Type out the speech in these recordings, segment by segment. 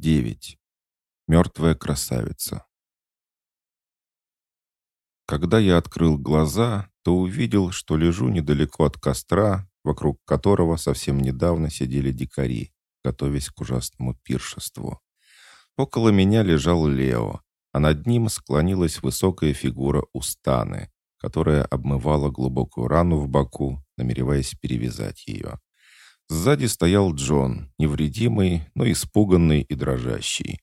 9. Мертвая красавица. Когда я открыл глаза, то увидел, что лежу недалеко от костра, вокруг которого совсем недавно сидели дикари, готовясь к ужасному пиршеству. Около меня лежал Лео, а над ним склонилась высокая фигура Устаны, которая обмывала глубокую рану в боку, намереваясь перевязать ее. Сзади стоял Джон, невредимый, но испуганный и дрожащий.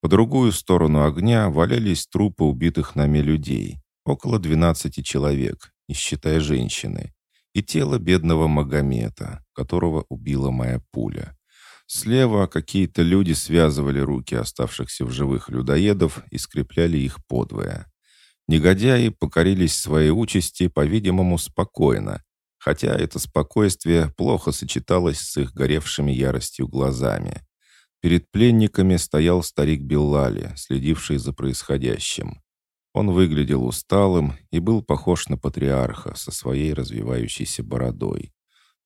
По другую сторону огня валялись трупы убитых нами людей, около 12 человек, не считая женщины, и тело бедного Магомета, которого убила моя пуля. Слева какие-то люди связывали руки оставшихся в живых людоедов и скрепляли их подвое. Негодяи покорились своей участи, по-видимому, спокойно, хотя это спокойствие плохо сочеталось с их горевшими яростью глазами. Перед пленниками стоял старик Беллали, следивший за происходящим. Он выглядел усталым и был похож на патриарха со своей развивающейся бородой.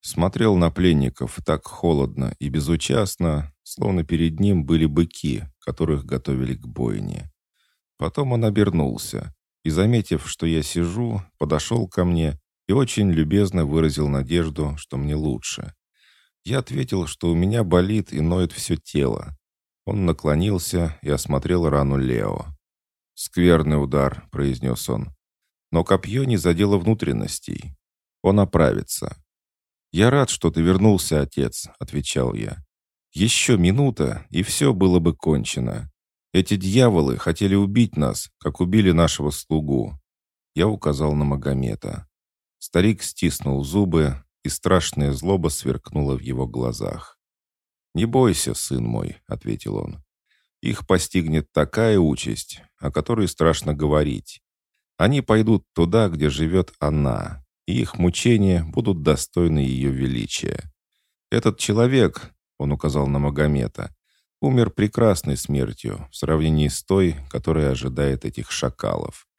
Смотрел на пленников так холодно и безучастно, словно перед ним были быки, которых готовили к бойне. Потом он обернулся и, заметив, что я сижу, подошел ко мне и очень любезно выразил надежду, что мне лучше. Я ответил, что у меня болит и ноет все тело. Он наклонился и осмотрел рану Лео. «Скверный удар», — произнес он. «Но копье не задело внутренностей. Он оправится». «Я рад, что ты вернулся, отец», — отвечал я. «Еще минута, и все было бы кончено. Эти дьяволы хотели убить нас, как убили нашего слугу». Я указал на Магомета. Старик стиснул зубы, и страшная злоба сверкнула в его глазах. «Не бойся, сын мой», — ответил он. «Их постигнет такая участь, о которой страшно говорить. Они пойдут туда, где живет она, и их мучения будут достойны ее величия. Этот человек, — он указал на Магомета, — умер прекрасной смертью в сравнении с той, которая ожидает этих шакалов.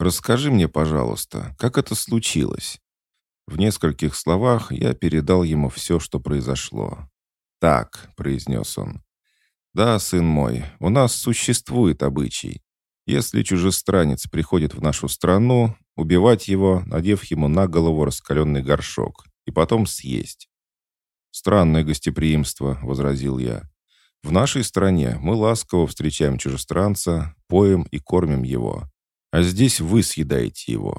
«Расскажи мне, пожалуйста, как это случилось?» В нескольких словах я передал ему все, что произошло. «Так», — произнес он. «Да, сын мой, у нас существует обычай. Если чужестранец приходит в нашу страну, убивать его, надев ему на голову раскаленный горшок, и потом съесть». «Странное гостеприимство», — возразил я. «В нашей стране мы ласково встречаем чужестранца, поем и кормим его. А здесь вы съедаете его».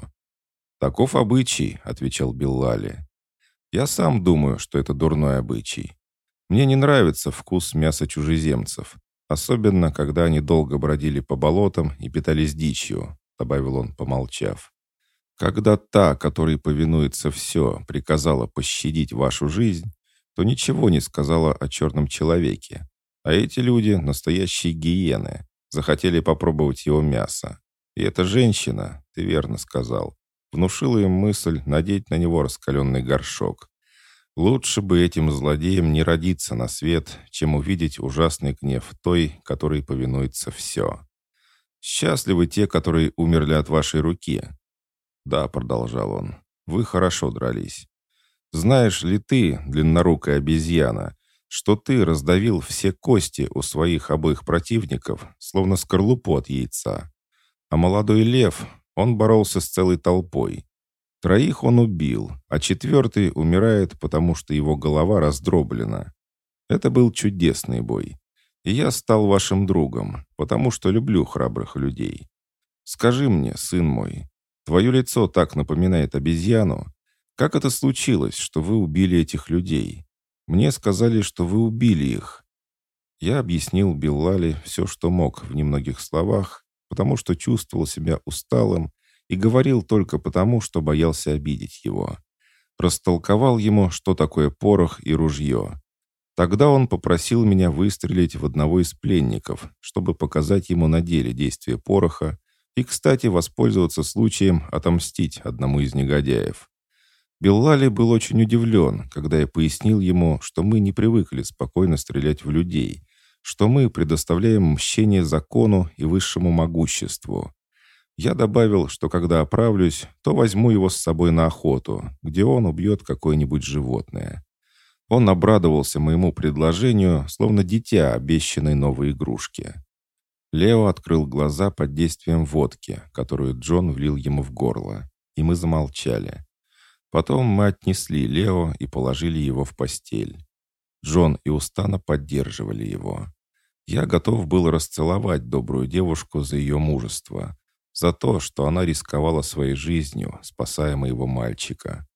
«Таков обычай», — отвечал Беллали. «Я сам думаю, что это дурной обычай. Мне не нравится вкус мяса чужеземцев, особенно когда они долго бродили по болотам и питались дичью», — добавил он, помолчав. «Когда та, которой повинуется все, приказала пощадить вашу жизнь, то ничего не сказала о черном человеке. А эти люди — настоящие гиены, захотели попробовать его мясо. И эта женщина, ты верно сказал, внушила им мысль надеть на него раскаленный горшок. Лучше бы этим злодеям не родиться на свет, чем увидеть ужасный гнев той, которой повинуется все. Счастливы те, которые умерли от вашей руки. Да, продолжал он, вы хорошо дрались. Знаешь ли ты, длиннорукая обезьяна, что ты раздавил все кости у своих обоих противников, словно скорлупу от яйца? А молодой лев, он боролся с целой толпой. Троих он убил, а четвертый умирает, потому что его голова раздроблена. Это был чудесный бой. И я стал вашим другом, потому что люблю храбрых людей. Скажи мне, сын мой, твое лицо так напоминает обезьяну. Как это случилось, что вы убили этих людей? Мне сказали, что вы убили их. Я объяснил Беллали все, что мог в немногих словах, потому что чувствовал себя усталым и говорил только потому, что боялся обидеть его. Растолковал ему, что такое порох и ружье. Тогда он попросил меня выстрелить в одного из пленников, чтобы показать ему на деле действие пороха и, кстати, воспользоваться случаем отомстить одному из негодяев. Беллали был очень удивлен, когда я пояснил ему, что мы не привыкли спокойно стрелять в людей, что мы предоставляем мщение закону и высшему могуществу. Я добавил, что когда оправлюсь, то возьму его с собой на охоту, где он убьет какое-нибудь животное. Он обрадовался моему предложению, словно дитя обещанной новой игрушки. Лео открыл глаза под действием водки, которую Джон влил ему в горло, и мы замолчали. Потом мы отнесли Лео и положили его в постель. Джон и Устана поддерживали его. Я готов был расцеловать добрую девушку за ее мужество, за то, что она рисковала своей жизнью, спасая моего мальчика.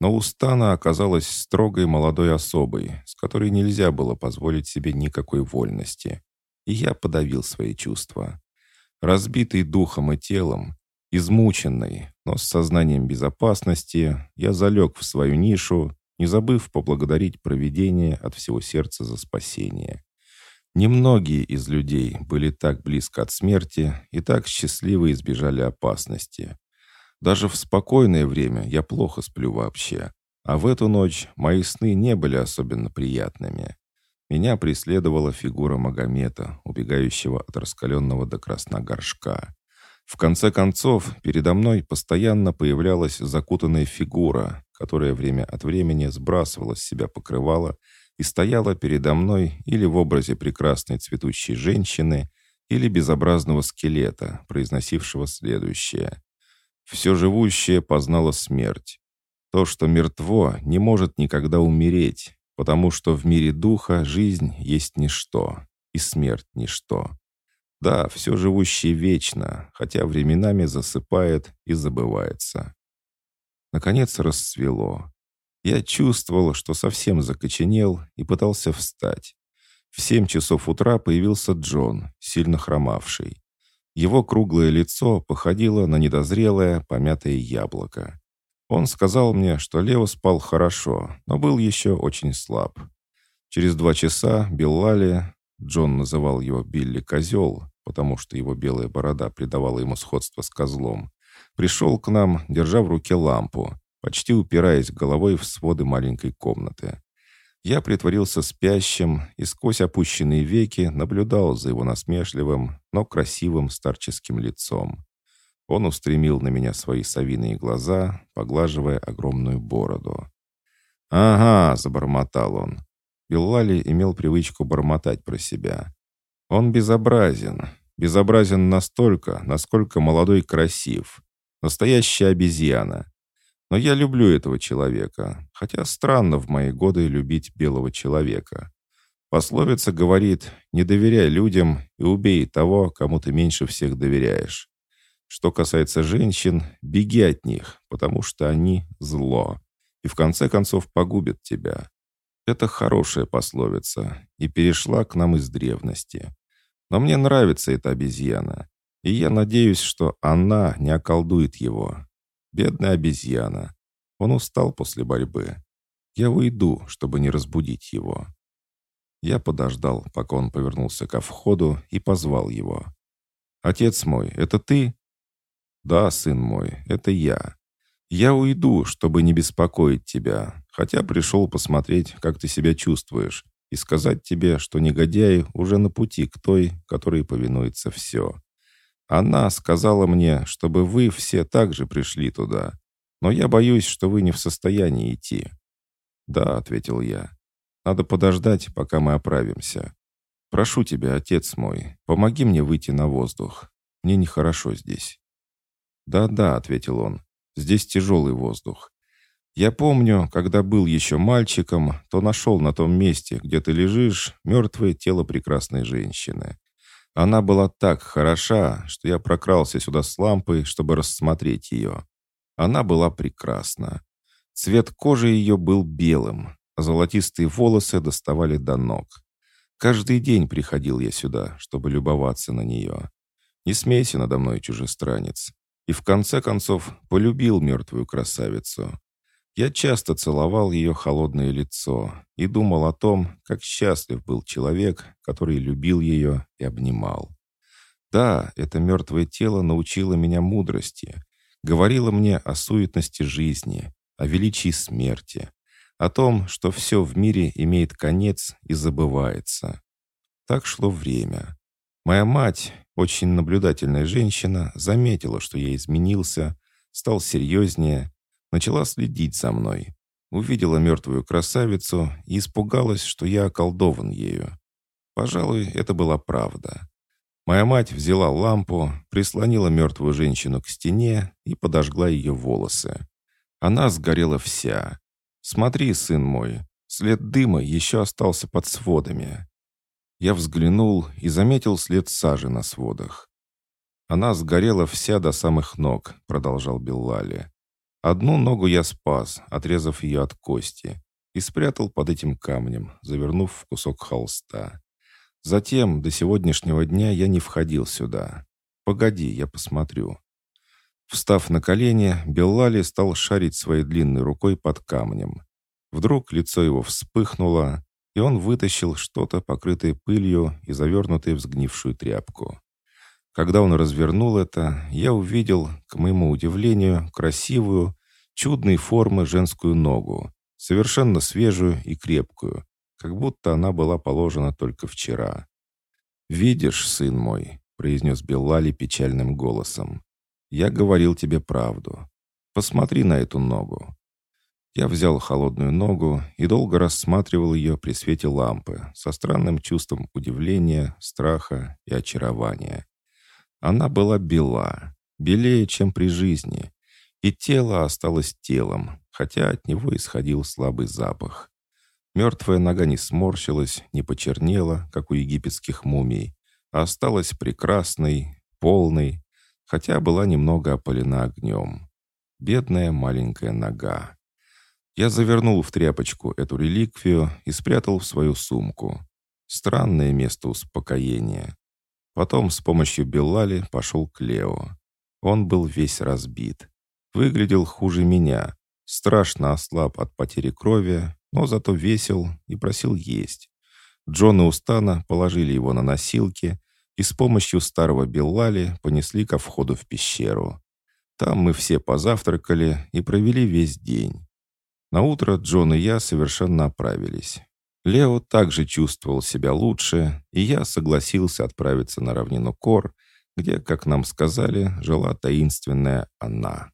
Но Устана оказалась строгой молодой особой, с которой нельзя было позволить себе никакой вольности. И я подавил свои чувства. Разбитый духом и телом, измученный, но с сознанием безопасности, я залег в свою нишу, не забыв поблагодарить провидение от всего сердца за спасение. Немногие из людей были так близко от смерти и так счастливо избежали опасности. Даже в спокойное время я плохо сплю вообще, а в эту ночь мои сны не были особенно приятными. Меня преследовала фигура Магомета, убегающего от раскаленного до красна горшка. В конце концов, передо мной постоянно появлялась закутанная фигура, которая время от времени сбрасывала с себя покрывало и стояла передо мной или в образе прекрасной цветущей женщины, или безобразного скелета, произносившего следующее. «Все живущее познало смерть. То, что мертво, не может никогда умереть, потому что в мире духа жизнь есть ничто, и смерть ничто. Да, все живущее вечно, хотя временами засыпает и забывается». Наконец расцвело. Я чувствовал, что совсем закоченел и пытался встать. В семь часов утра появился Джон, сильно хромавший. Его круглое лицо походило на недозрелое, помятое яблоко. Он сказал мне, что Лео спал хорошо, но был еще очень слаб. Через два часа Беллали, Джон называл его Билли Козел, потому что его белая борода придавала ему сходство с козлом, пришел к нам, держа в руке лампу, почти упираясь головой в своды маленькой комнаты. Я притворился спящим и сквозь опущенные веки наблюдал за его насмешливым, но красивым старческим лицом. Он устремил на меня свои совиные глаза, поглаживая огромную бороду. «Ага», — забормотал он. Беллали имел привычку бормотать про себя. «Он безобразен. Безобразен настолько, насколько молодой красив. Настоящая обезьяна. Но я люблю этого человека, хотя странно в мои годы любить белого человека. Пословица говорит «не доверяй людям и убей того, кому ты меньше всех доверяешь». Что касается женщин, беги от них, потому что они – зло, и в конце концов погубят тебя. Это хорошая пословица и перешла к нам из древности. Но мне нравится эта обезьяна, и я надеюсь, что она не околдует его, Бедная обезьяна. Он устал после борьбы. Я уйду, чтобы не разбудить его. Я подождал, пока он повернулся ко входу и позвал его. «Отец мой, это ты?» «Да, сын мой, это я. Я уйду, чтобы не беспокоить тебя, хотя пришел посмотреть, как ты себя чувствуешь, и сказать тебе, что негодяй уже на пути к той, которой повинуется все. Она сказала мне, чтобы вы все также пришли туда. Но я боюсь, что вы не в состоянии идти». «Да», — ответил я. «Надо подождать, пока мы оправимся. Прошу тебя, отец мой, помоги мне выйти на воздух. Мне нехорошо здесь». «Да-да», — ответил он, — «здесь тяжелый воздух. Я помню, когда был еще мальчиком, то нашел на том месте, где ты лежишь, мертвое тело прекрасной женщины. Она была так хороша, что я прокрался сюда с лампой, чтобы рассмотреть ее. Она была прекрасна. Цвет кожи ее был белым, а золотистые волосы доставали до ног. Каждый день приходил я сюда, чтобы любоваться на нее. Не смейся надо мной, чужестранец. И в конце концов полюбил мертвую красавицу. Я часто целовал ее холодное лицо и думал о том, как счастлив был человек, который любил ее и обнимал. Да, это мертвое тело научило меня мудрости, говорило мне о суетности жизни, о величии смерти, о том, что все в мире имеет конец и забывается. Так шло время. Моя мать, очень наблюдательная женщина, заметила, что я изменился, стал серьезнее, начала следить за мной. увидела мертвую красавицу и испугалась, что я околдован ею. Пожалуй, это была правда. Моя мать взяла лампу, прислонила мертвую женщину к стене и подожгла ее волосы. Она сгорела вся. «Смотри, сын мой, след дыма еще остался под сводами». Я взглянул и заметил след сажи на сводах. «Она сгорела вся до самых ног», — продолжал Беллали. «Одну ногу я спас, отрезав ее от кости, и спрятал под этим камнем, завернув в кусок холста. Затем, до сегодняшнего дня, я не входил сюда. Погоди, я посмотрю». Встав на колени, Беллали стал шарить своей длинной рукой под камнем. Вдруг лицо его вспыхнуло, и он вытащил что-то, покрытое пылью и завернутое в сгнившую тряпку. Когда он развернул это, я увидел, к моему удивлению, красивую, чудной формы женскую ногу, совершенно свежую и крепкую, как будто она была положена только вчера. «Видишь, сын мой», — произнес Беллали печальным голосом, я говорил тебе правду. Посмотри на эту ногу». Я взял холодную ногу и долго рассматривал ее при свете лампы со странным чувством удивления, страха и очарования. Она была бела, белее, чем при жизни, и тело осталось телом, хотя от него исходил слабый запах. Мертвая нога не сморщилась, не почернела, как у египетских мумий, а осталась прекрасной, полной, хотя была немного опалена огнем. Бедная маленькая нога. Я завернул в тряпочку эту реликвию и спрятал в свою сумку. Странное место успокоения. Потом с помощью Беллали пошел к Лео. Он был весь разбит. Выглядел хуже меня. Страшно ослаб от потери крови, но зато весел и просил есть. Джон и Устана положили его на носилки, и с помощью старого Беллали понесли ко входу в пещеру. Там мы все позавтракали и провели весь день. На утро Джон и я совершенно оправились. Лео также чувствовал себя лучше, и я согласился отправиться на равнину Кор, где, как нам сказали, жила таинственная она.